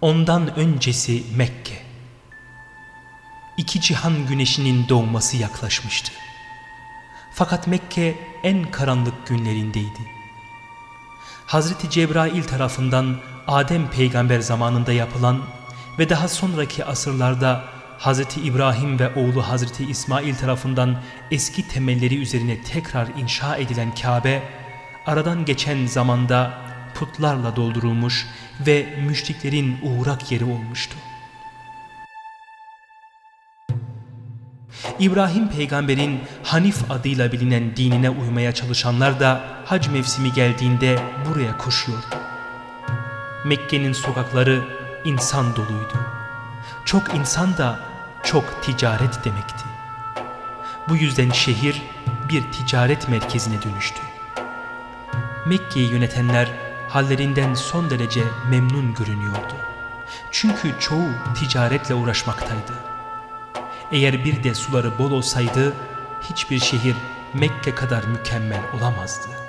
Ondan öncesi Mekke. İki cihan güneşinin doğması yaklaşmıştı. Fakat Mekke en karanlık günlerindeydi. Hazreti Cebrail tarafından Adem peygamber zamanında yapılan ve daha sonraki asırlarda Hazreti İbrahim ve oğlu Hazreti İsmail tarafından eski temelleri üzerine tekrar inşa edilen Kabe, aradan geçen zamanda putlarla doldurulmuş ve müşriklerin uğrak yeri olmuştu. İbrahim peygamberin Hanif adıyla bilinen dinine uymaya çalışanlar da hac mevsimi geldiğinde buraya koşuyor. Mekke'nin sokakları insan doluydu. Çok insan da çok ticaret demekti. Bu yüzden şehir bir ticaret merkezine dönüştü. Mekke'yi yönetenler hallerinden son derece memnun görünüyordu. Çünkü çoğu ticaretle uğraşmaktaydı. Eğer bir de suları bol olsaydı hiçbir şehir Mekke kadar mükemmel olamazdı.